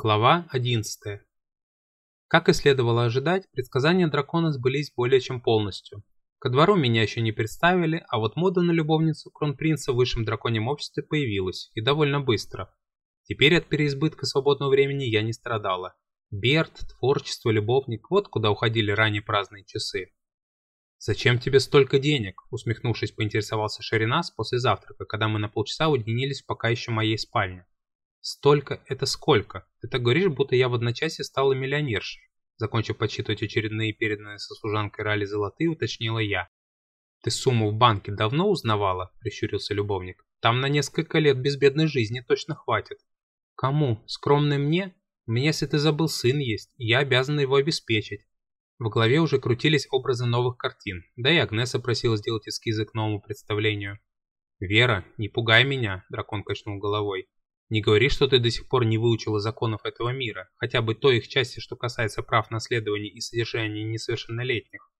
Глава 11. Как и следовало ожидать, предсказания дракона сбылись более чем полностью. Ко двору меня еще не представили, а вот мода на любовницу кронпринца в высшем драконьем обществе появилась, и довольно быстро. Теперь от переизбытка свободного времени я не страдала. Берт, творчество, любовник – вот куда уходили ранее праздные часы. «Зачем тебе столько денег?» – усмехнувшись, поинтересовался Шаринас после завтрака, когда мы на полчаса уединились в пока еще моей спальне. Столько – это сколько? Ты так говоришь, будто я в одночасье стала миллионершей. Закончив подсчитывать очередные переданные со служанкой Рали золотые, уточнила я. «Ты сумму в банке давно узнавала?» – прищурился любовник. «Там на несколько лет безбедной жизни точно хватит». «Кому? Скромной мне? У меня, если ты забыл, сын есть, я обязана его обеспечить». В голове уже крутились образы новых картин, да и Агнеса просила сделать эскизы к новому представлению. «Вера, не пугай меня», – дракон качнул головой. Не говори, что ты до сих пор не выучила законов этого мира, хотя бы той их части, что касается прав наследования и содержания несовершеннолетних.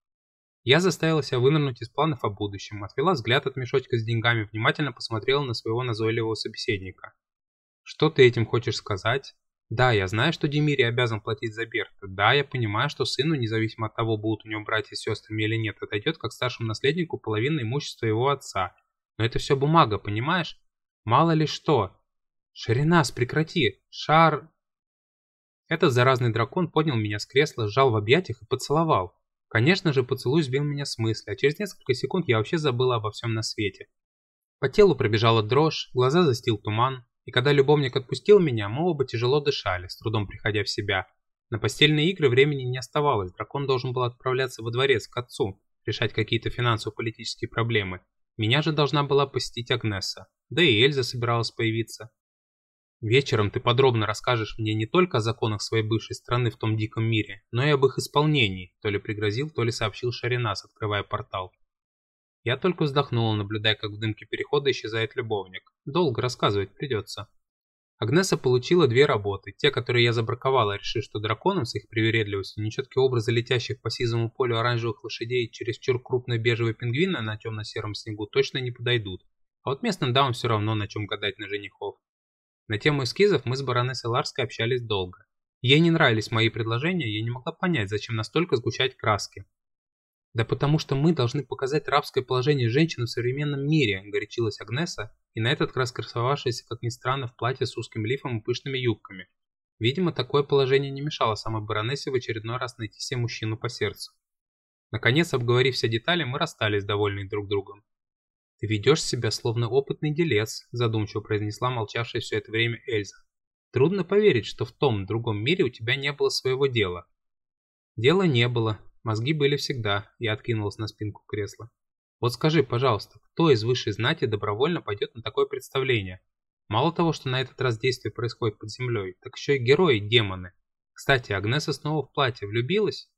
Я заставила себя вынырнуть из планов о будущем, отвела взгляд от мешочка с деньгами, внимательно посмотрела на своего назойливого собеседника. Что ты этим хочешь сказать? Да, я знаю, что Демири обязан платить за Берта. Да, я понимаю, что сыну, независимо от того, будут у него братья с сестрами или нет, отойдет как старшему наследнику половина имущества его отца. Но это все бумага, понимаешь? Мало ли что. «Шаринас, прекрати! Шар...» Этот заразный дракон поднял меня с кресла, сжал в объятиях и поцеловал. Конечно же, поцелуй сбил меня с мысли, а через несколько секунд я вообще забыла обо всем на свете. По телу пробежала дрожь, глаза застил туман, и когда любовник отпустил меня, мы оба тяжело дышали, с трудом приходя в себя. На постельные игры времени не оставалось, дракон должен был отправляться во дворец к отцу, решать какие-то финансово-политические проблемы. Меня же должна была посетить Агнеса, да и Эльза собиралась появиться. Вечером ты подробно расскажешь мне не только о законах своей бывшей страны в том диком мире, но и об их исполнении, то ли пригрозил, то ли сообщил Шаринас, открывая портал. Я только вздохнула, наблюдая, как в дымке перехода исчезает любовник. Долго рассказывать придется. Агнеса получила две работы, те, которые я забраковала, решив, что драконам с их привередливостью нечеткие образы летящих по сизому полю оранжевых лошадей чересчур крупные бежевые пингвины на темно-сером снегу точно не подойдут. А вот местным дамам все равно на чем гадать на женихов. На тему эскизов мы с баронессой Ларской общались долго. Ей не нравились мои предложения, я не могла понять, зачем настолько сгущать краски. «Да потому что мы должны показать рабское положение женщины в современном мире», – горячилась Агнеса, и на этот раз красовавшаяся, как ни странно, в платье с узким лифом и пышными юбками. Видимо, такое положение не мешало самой баронессе в очередной раз найти себе мужчину по сердцу. Наконец, обговорив все детали, мы расстались, довольные друг другом. «Ты ведешь себя словно опытный делец», – задумчиво произнесла молчавшая все это время Эльза. «Трудно поверить, что в том другом мире у тебя не было своего дела». «Дела не было. Мозги были всегда», – я откинулась на спинку кресла. «Вот скажи, пожалуйста, кто из высшей знати добровольно пойдет на такое представление? Мало того, что на этот раз действие происходит под землей, так еще и герои – демоны. Кстати, Агнеса снова в платье влюбилась?»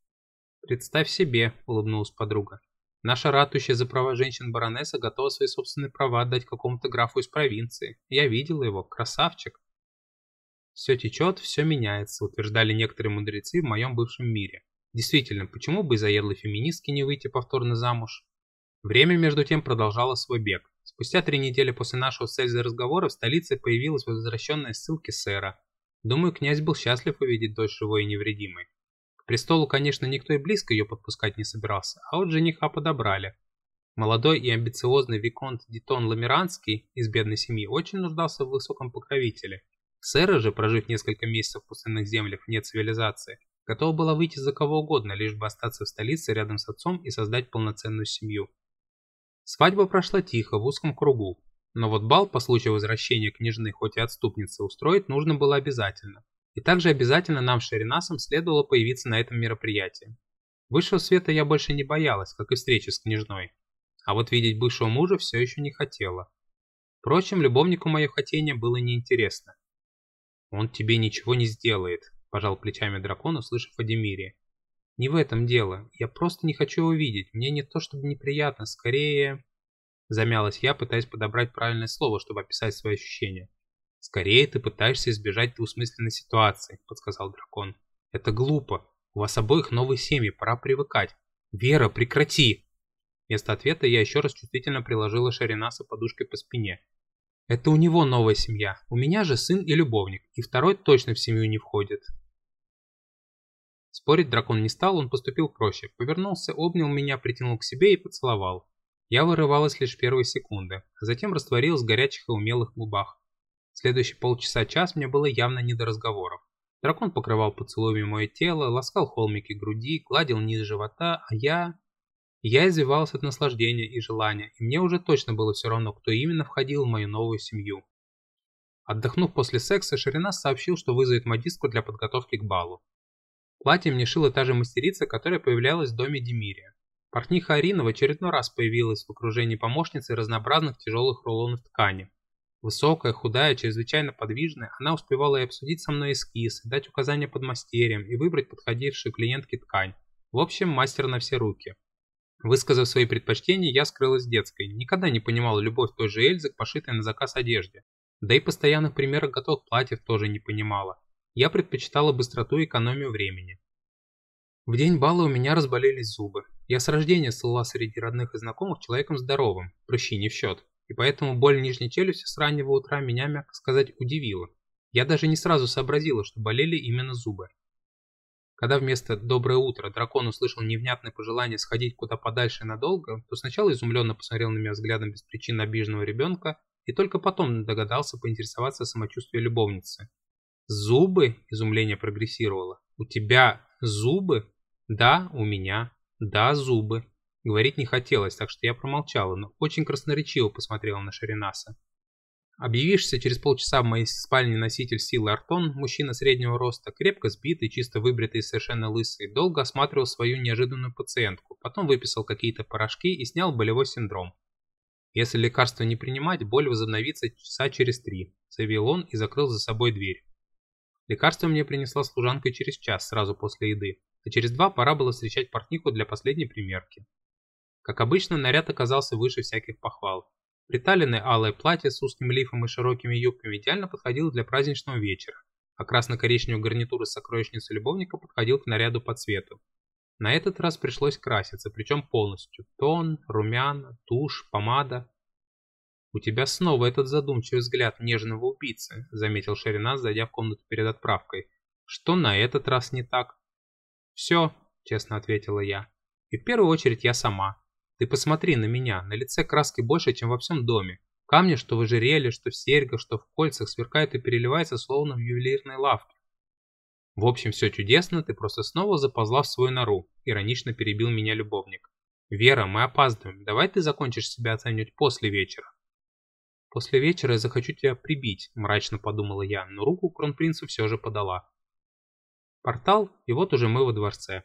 «Представь себе», – улыбнулась подруга. Наша ратущая за права женщин баронесса готова свои собственные права отдать какому-то графу из провинции. Я видела его, красавчик. Все течет, все меняется, утверждали некоторые мудрецы в моем бывшем мире. Действительно, почему бы из заедлой феминистки не выйти повторно замуж? Время между тем продолжало свой бег. Спустя три недели после нашего с Эльзой разговора в столице появилась возвращенная ссылки сэра. Думаю, князь был счастлив увидеть дочь живой и невредимой престолу, конечно, никто и близко ее подпускать не собирался, а вот жениха подобрали. Молодой и амбициозный Виконт Дитон Ламеранский из бедной семьи очень нуждался в высоком покровителе. Сэра же, прожив несколько месяцев в пустынных землях вне цивилизации, готова была выйти за кого угодно, лишь бы остаться в столице рядом с отцом и создать полноценную семью. Свадьба прошла тихо, в узком кругу, но вот бал по случаю возвращения княжны, хоть и отступницы, устроить нужно было обязательно. И также обязательно нам Шеринасом следовало появиться на этом мероприятии. Высшего света я больше не боялась, как и встречи с княжной. А вот видеть бывшего мужа все еще не хотела. Впрочем, любовнику мое хотение было неинтересно. «Он тебе ничего не сделает», – пожал плечами дракон, услышав о Демире. «Не в этом дело. Я просто не хочу его видеть. Мне не то чтобы неприятно, скорее...» Замялась я, пытаясь подобрать правильное слово, чтобы описать свои ощущения. «Скорее ты пытаешься избежать двусмысленной ситуации», — подсказал дракон. «Это глупо. У вас обоих новые семьи, пора привыкать. Вера, прекрати!» Вместо ответа я еще раз чувствительно приложила Шаринаса подушкой по спине. Это у него новая семья, у меня же сын и любовник, и второй точно в семью не входит. Спорить дракон не стал, он поступил проще. Повернулся, обнял меня, притянул к себе и поцеловал. Я вырывалась лишь первые секунды, а затем растворилась в горячих и умелых губах. Следующие полчаса-час мне было явно не до разговоров. Дракон покрывал поцелуями мое тело, ласкал холмики груди, гладил низ живота, а я... Я извивалась от наслаждения и желания, и мне уже точно было все равно, кто именно входил в мою новую семью. Отдохнув после секса, Ширинас сообщил, что вызовет модистку для подготовки к балу. Платье мне шила та же мастерица, которая появлялась в доме Демирия. Портниха Арина в очередной раз появилась в окружении помощницы разнообразных тяжелых рулонов ткани. Высокая, худая, чрезвычайно подвижная, она успевала и обсудить со мной эскиз, дать указания подмастерьям и выбрать подходившую клиентке ткань. В общем, мастер на все руки. Высказав свои предпочтения, я скрылась детской. Никогда не понимала любовь той же Эльзы к пошитой на заказ одежде. Да и постоянных примеров готовых платьев тоже не понимала. Я предпочитала быстроту и экономию времени. В день бала у меня разболелись зубы. Я с рождения слыла среди родных и знакомых человеком здоровым, прыщи не в счет. И поэтому боль нижней челюсти с раннего утра меня, мягко сказать, удивила. Я даже не сразу сообразила, что болели именно зубы. Когда вместо «доброе утро» дракон услышал невнятное пожелание сходить куда подальше надолго, то сначала изумленно посмотрел на меня взглядом без причин обиженного ребенка и только потом догадался поинтересоваться самочувствием любовницы. «Зубы?» – изумление прогрессировало. «У тебя зубы?» «Да, у меня. Да, зубы». Говорить не хотелось, так что я промолчала, но очень красноречиво посмотрела на Шаринаса. Объявившийся через полчаса в моей спальне носитель силы Артон, мужчина среднего роста, крепко сбитый, чисто выбритый и совершенно лысый, долго осматривал свою неожиданную пациентку, потом выписал какие-то порошки и снял болевой синдром. «Если лекарство не принимать, боль возобновится часа через три», – заявил он и закрыл за собой дверь. Лекарство мне принесла служанка через час, сразу после еды, а через два пора было встречать портнику для последней примерки. Как обычно, наряд оказался выше всяких похвал. Приталенное алое платье с узким лифом и широкими юбками идеально подходило для праздничного вечера, а красно-коричневый гарнитур из сокровищницы любовника подходил к наряду по цвету. На этот раз пришлось краситься, причем полностью. Тон, румяна, тушь, помада. «У тебя снова этот задумчивый взгляд нежного убийцы», — заметил Шеринас, зайдя в комнату перед отправкой. «Что на этот раз не так?» «Все», — честно ответила я. «И в первую очередь я сама. Ты посмотри на меня, на лице краски больше, чем во всем доме. Камни, что в ожерелье, что в серьгах, что в кольцах, сверкают и переливаются, словно в ювелирной лавке. В общем, все чудесно, ты просто снова заползла в свою нору, иронично перебил меня любовник. Вера, мы опаздываем, давай ты закончишь себя оценивать после вечера. После вечера я захочу тебя прибить, мрачно подумала я, но руку кронпринцу все же подала. Портал, и вот уже мы во дворце.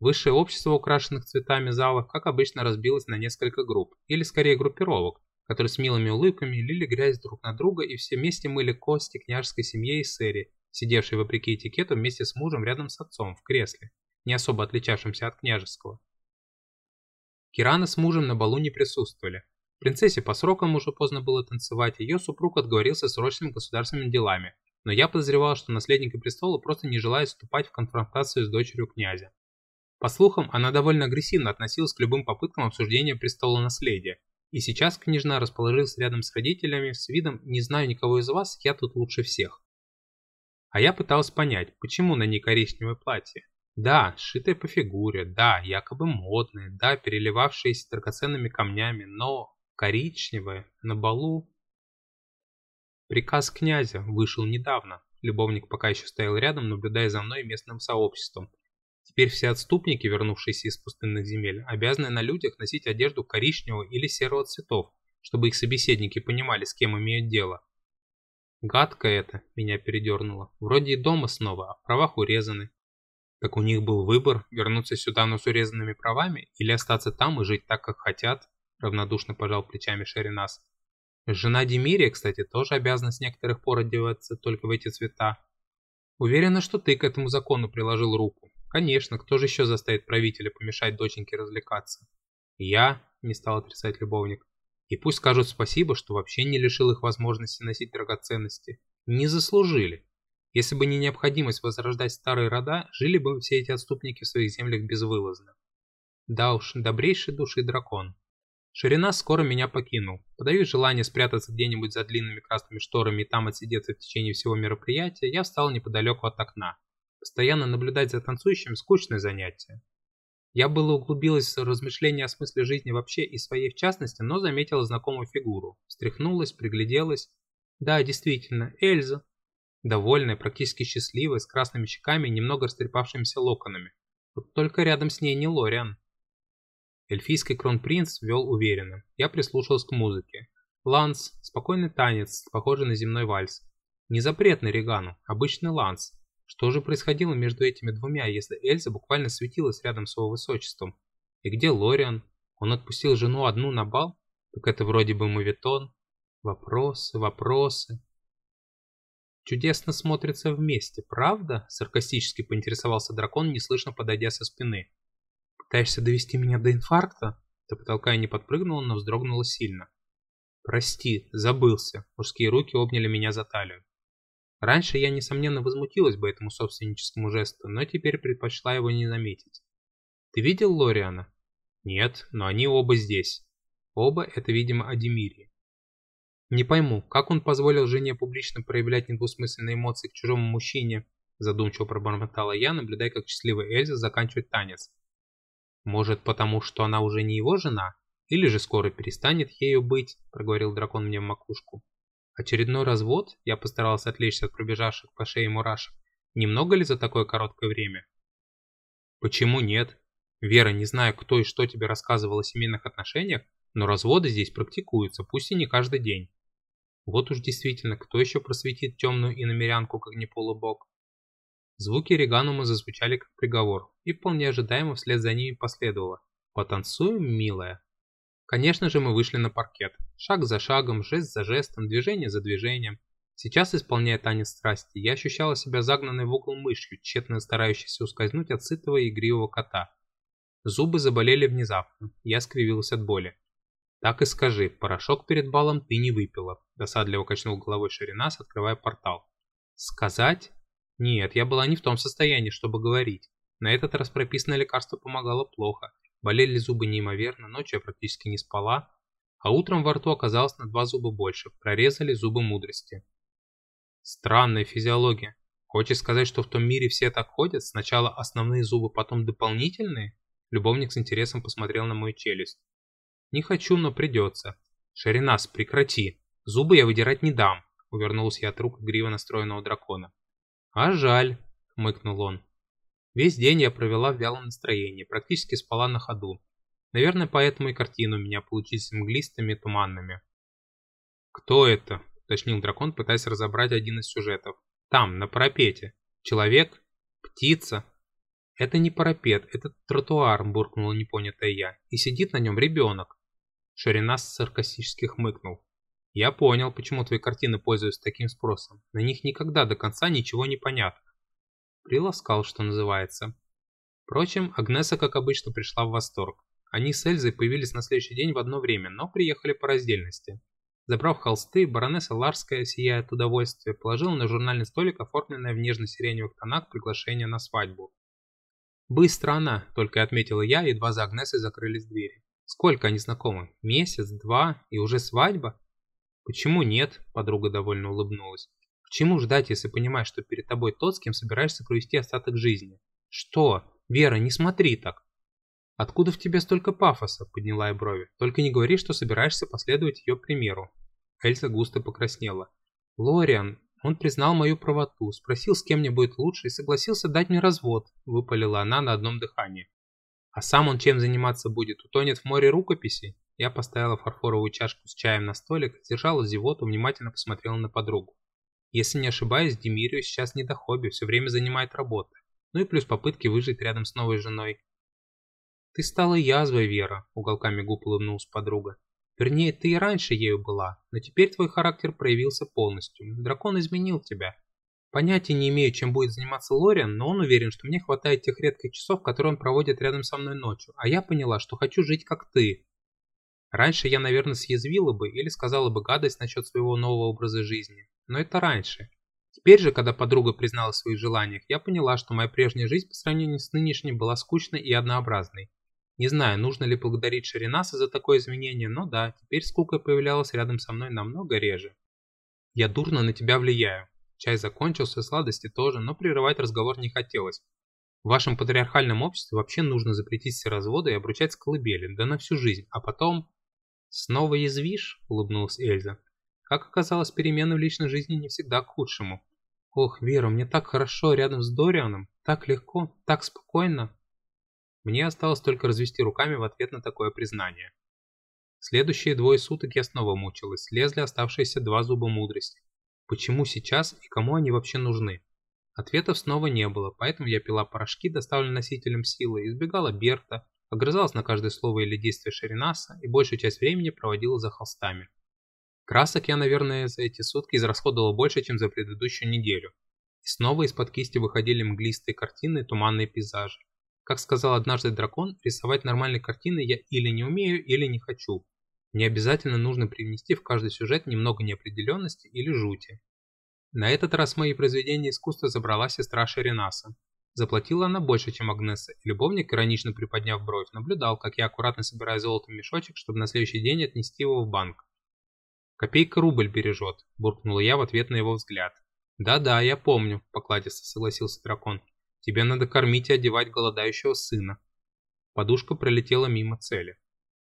Высшее общество украшенных цветами залов, как обычно, разбилось на несколько групп, или скорее группировок, которые с милыми улыбками лили грязь друг на друга и все вместе мыли кости княжеской семьи и сэри, сидевшей вопреки этикету вместе с мужем рядом с отцом в кресле, не особо отличавшимся от княжеского. Кирана с мужем на балу не присутствовали. Принцессе по срокам уже поздно было танцевать, ее супруг отговорился срочными государственными делами, но я подозревал, что наследника престола просто не желает вступать в конфронтацию с дочерью князя. По слухам, она довольно агрессивно относилась к любым попыткам обсуждения престола наследия. И сейчас княжна расположилась рядом с родителями с видом «не знаю никого из вас, я тут лучше всех». А я пытался понять, почему на ней коричневое платье. Да, сшитое по фигуре, да, якобы модное, да, переливавшееся драгоценными камнями, но коричневое на балу... Приказ князя вышел недавно. Любовник пока еще стоял рядом, наблюдая за мной и местным сообществом, Теперь все отступники, вернувшиеся из пустынных земель, обязаны на людях носить одежду коричневого или серого цветов, чтобы их собеседники понимали, с кем имеют дело. Гадко это, меня передернуло. Вроде и дома снова, а в правах урезаны. Так у них был выбор, вернуться сюда, но с урезанными правами, или остаться там и жить так, как хотят, равнодушно пожал плечами Шеринас. Жена Демирия, кстати, тоже обязана с некоторых пор одеваться только в эти цвета. Уверена, что ты к этому закону приложил руку. Конечно, кто же еще заставит правителя помешать доченьке развлекаться? Я, не стал отрицать любовник. И пусть скажут спасибо, что вообще не лишил их возможности носить драгоценности. Не заслужили. Если бы не необходимость возрождать старые рода, жили бы все эти отступники в своих землях безвылазно. Да уж, добрейший души дракон. Ширина скоро меня покинул. Подаю желание спрятаться где-нибудь за длинными красными шторами и там отсидеться в течение всего мероприятия, я встал неподалеку от окна. Постоянно наблюдать за танцующим – скучное занятие. Я было углубилась в размышления о смысле жизни вообще и своей в частности, но заметила знакомую фигуру. Встряхнулась, пригляделась. Да, действительно, Эльза. Довольная, практически счастливая, с красными щеками и немного растрепавшимися локонами. Вот только рядом с ней не Лориан. Эльфийский кронпринц вел уверенно. Я прислушалась к музыке. Ланс, спокойный танец, похожий на земной вальс. Не запретный Регану, обычный ланс, что же происходило между этими двумя, если Эльза буквально светилась рядом с его высочеством? И где Лориан? Он отпустил жену одну на бал? Так это вроде бы мувитон. Вопросы, вопросы. Чудесно смотрится вместе, правда? Саркастически поинтересовался дракон, неслышно подойдя со спины. Пытаешься довести меня до инфаркта? До потолка я не подпрыгнула, но вздрогнула сильно. Прости, забылся. Мужские руки обняли меня за талию. Раньше я, несомненно, возмутилась бы этому собственническому жесту, но теперь предпочла его не заметить. «Ты видел Лориана?» «Нет, но они оба здесь. Оба — это, видимо, Адемирии. Не пойму, как он позволил жене публично проявлять недвусмысленные эмоции к чужому мужчине?» Задумчиво пробормотала я, наблюдая, как счастливая Эльза заканчивает танец. «Может, потому что она уже не его жена? Или же скоро перестанет ею быть?» — проговорил дракон мне в макушку. Очередной развод, я постарался отвлечься от пробежавших по шее мурашек, немного ли за такое короткое время? Почему нет? Вера, не знаю, кто и что тебе рассказывал о семейных отношениях, но разводы здесь практикуются, пусть и не каждый день. Вот уж действительно, кто еще просветит темную иномерянку, как не полубог? Звуки Реганума зазвучали как приговор, и вполне ожидаемо вслед за ними последовало. «Потанцуем, милая?» Конечно же, мы вышли на паркет. Шаг за шагом, жест за жестом, движение за движением. Сейчас, исполняя танец страсти, я ощущала себя загнанной в угол мышью, тщетно старающейся ускользнуть от сытого и игривого кота. Зубы заболели внезапно, я скривилась от боли. «Так и скажи, порошок перед балом ты не выпила», – досадливо качнул головой Ширинас, открывая портал. «Сказать? Нет, я была не в том состоянии, чтобы говорить. На этот раз прописанное лекарство помогало плохо. Болели зубы неимоверно, ночью я практически не спала, а утром во рту оказалось на два зуба больше, прорезали зубы мудрости. Странная физиология. Хочешь сказать, что в том мире все так ходят? Сначала основные зубы, потом дополнительные? Любовник с интересом посмотрел на мою челюсть. Не хочу, но придется. Шаринас, прекрати. Зубы я выдирать не дам. Увернулся я от рук игриво настроенного дракона. А жаль, хмыкнул он. Весь день я провела в вялом настроении, практически спала на ходу. Наверное, поэтому и картины у меня получились мглистыми и туманными. «Кто это?» – уточнил дракон, пытаясь разобрать один из сюжетов. «Там, на парапете. Человек? Птица?» «Это не парапет, это тротуар», – буркнула непонятая я. «И сидит на нем ребенок». Шаринас саркастически хмыкнул. «Я понял, почему твои картины пользуются таким спросом. На них никогда до конца ничего не понятно. Приласкал, что называется. Впрочем, Агнеса, как обычно, пришла в восторг. Они с Эльзой появились на следующий день в одно время, но приехали по раздельности. Забрав холсты, баронесса Ларская, сияя от удовольствия, положила на журнальный столик оформленное в нежно-сиреневых тонах приглашение на свадьбу. «Быстро она», — только отметила я, едва за Агнесой закрылись двери. «Сколько они знакомы? Месяц, два, и уже свадьба?» «Почему нет?» — подруга довольно улыбнулась чему ждать, если понимаешь, что перед тобой тот, с кем собираешься провести остаток жизни? Что? Вера, не смотри так. Откуда в тебе столько пафоса? Подняла я брови. Только не говори, что собираешься последовать ее примеру. Эльза густо покраснела. Лориан, он признал мою правоту, спросил, с кем мне будет лучше, и согласился дать мне развод, выпалила она на одном дыхании. А сам он чем заниматься будет? Утонет в море рукописей? Я поставила фарфоровую чашку с чаем на столик, держала зевоту, внимательно посмотрела на подругу. Если не ошибаюсь, Демирию сейчас не до хобби, все время занимает работа. Ну и плюс попытки выжить рядом с новой женой. «Ты стала язвой, Вера», — уголками губ улыбнулась подруга. «Вернее, ты и раньше ею была, но теперь твой характер проявился полностью. Дракон изменил тебя. Понятия не имею, чем будет заниматься Лориан, но он уверен, что мне хватает тех редких часов, которые он проводит рядом со мной ночью, а я поняла, что хочу жить как ты. Раньше я, наверное, съязвила бы или сказала бы гадость насчет своего нового образа жизни. Но это раньше. Теперь же, когда подруга признала в своих желаниях, я поняла, что моя прежняя жизнь по сравнению с нынешней была скучной и однообразной. Не знаю, нужно ли благодарить Шаринаса за такое изменение, но да, теперь скука появлялась рядом со мной намного реже. Я дурно на тебя влияю. Чай закончился, сладости тоже, но прерывать разговор не хотелось. В вашем патриархальном обществе вообще нужно запретить все разводы и обручать с колыбели, да на всю жизнь, а потом... «Снова язвишь?» – улыбнулась Эльза. Как оказалось, перемены в личной жизни не всегда к худшему. Ох, Вера, мне так хорошо рядом с Дорианом, так легко, так спокойно. Мне осталось только развести руками в ответ на такое признание. Следующие двое суток я снова мучилась, слезли оставшиеся два зуба мудрости. Почему сейчас и кому они вообще нужны? Ответов снова не было, поэтому я пила порошки, доставленные носителем силы, избегала Берта, огрызалась на каждое слово или действие Шеринаса и большую часть времени проводила за холстами. Красок я, наверное, за эти сутки израсходовал больше, чем за предыдущую неделю. И снова из-под кисти выходили мглистые картины и туманные пейзажи. Как сказал однажды дракон, рисовать нормальные картины я или не умею, или не хочу. Не обязательно нужно привнести в каждый сюжет немного неопределенности или жути. На этот раз мои произведения искусства забрала сестра Шеринаса. Заплатила она больше, чем Агнеса, и любовник, иронично приподняв бровь, наблюдал, как я аккуратно собираю золотом мешочек, чтобы на следующий день отнести его в банк. «Копейка рубль бережет», – буркнула я в ответ на его взгляд. «Да-да, я помню», – покладисто согласился дракон. «Тебе надо кормить и одевать голодающего сына». Подушка пролетела мимо цели.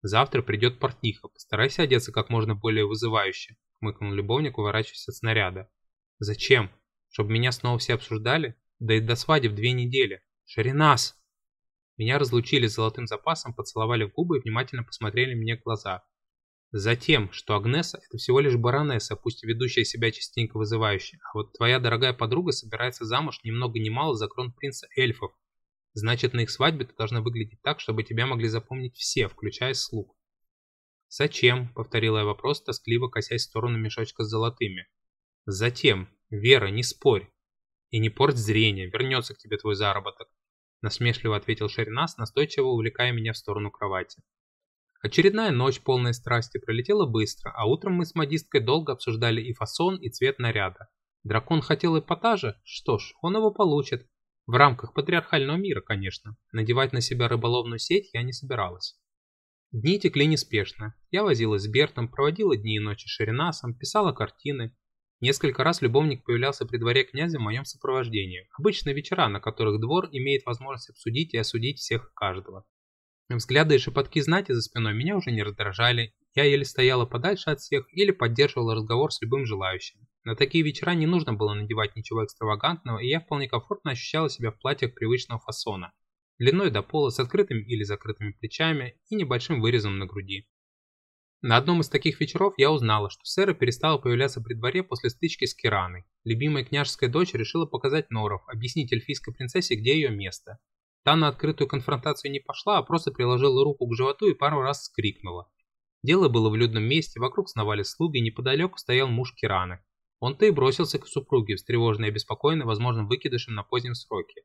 «Завтра придет портниха, постарайся одеться как можно более вызывающе», – хмыкнул любовник, уворачиваясь от снаряда. «Зачем? Чтобы меня снова все обсуждали? Да и до свадьбы в две недели. Шаринас!» Меня разлучили с золотым запасом, поцеловали в губы и внимательно посмотрели мне в глаза. Затем, что Агнеса – это всего лишь баронесса, пусть и ведущая себя частенько вызывающая, а вот твоя дорогая подруга собирается замуж ни много ни мало за кронпринца эльфов. Значит, на их свадьбе ты должна выглядеть так, чтобы тебя могли запомнить все, включая слуг. «Зачем?» – повторила я вопрос, тоскливо косясь в сторону мешочка с золотыми. «Затем. Вера, не спорь. И не порть зрение, вернется к тебе твой заработок», – насмешливо ответил Шеринас, настойчиво увлекая меня в сторону кровати. Очередная ночь, полная страсти, пролетела быстро, а утром мы с модисткой долго обсуждали и фасон, и цвет наряда. Дракон хотел эпатажа? Что ж, он его получит. В рамках патриархального мира, конечно. Надевать на себя рыболовную сеть я не собиралась. Дни текли неспешно. Я возилась с Бертом, проводила дни и ночи с Шеринасом, писала картины. Несколько раз любовник появлялся при дворе князя в моем сопровождении. Обычно вечера, на которых двор имеет возможность обсудить и осудить всех и каждого. Взгляды и шепотки знати за спиной меня уже не раздражали, я еле стояла подальше от всех или поддерживала разговор с любым желающим. На такие вечера не нужно было надевать ничего экстравагантного, и я вполне комфортно ощущала себя в платьях привычного фасона, длиной до пола с открытыми или закрытыми плечами и небольшим вырезом на груди. На одном из таких вечеров я узнала, что Сэра перестала появляться при дворе после стычки с Кираной. Любимая княжеская дочь решила показать Норов, объяснить эльфийской принцессе, где ее место, Та на открытую конфронтацию не пошла, а просто приложила руку к животу и пару раз скрикнула. Дело было в людном месте, вокруг сновали слуги, неподалеку стоял муж Кираны. Он-то и бросился к супруге, встревоженный и обеспокоенный возможным выкидышем на позднем сроке.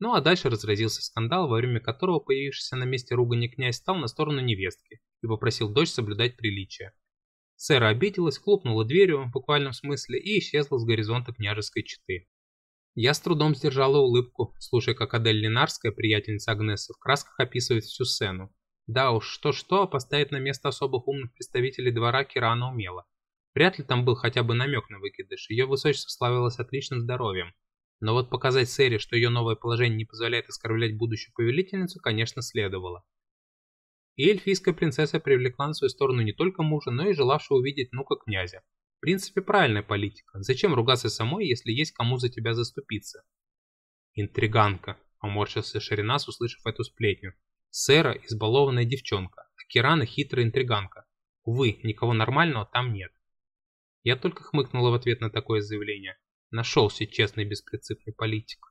Ну а дальше разразился скандал, во время которого появившийся на месте ругани князь стал на сторону невестки и попросил дочь соблюдать приличие. Сэра обиделась, хлопнула дверью в буквальном смысле и исчезла с горизонта княжеской четы. Я с трудом сдержала улыбку, слушая, как Адель Ленарская, приятельница Агнесы, в красках описывает всю сцену. Да уж, что-что, а поставить на место особых умных представителей двора Кирана умела. Вряд ли там был хотя бы намек на выкидыш, ее высочество славилось отличным здоровьем. Но вот показать Сэри, что ее новое положение не позволяет оскорблять будущую повелительницу, конечно, следовало. И эльфийская принцесса привлекла на свою сторону не только мужа, но и желавшего увидеть внука князя. В принципе, правильная политика. Зачем ругаться самой, если есть кому за тебя заступиться? Интриганка, поморщился Ширинас, услышав эту сплетню. Сэра – избалованная девчонка, а Кирана – хитрая интриганка. Увы, никого нормального там нет. Я только хмыкнула в ответ на такое заявление. Нашелся честный беспринципный политик.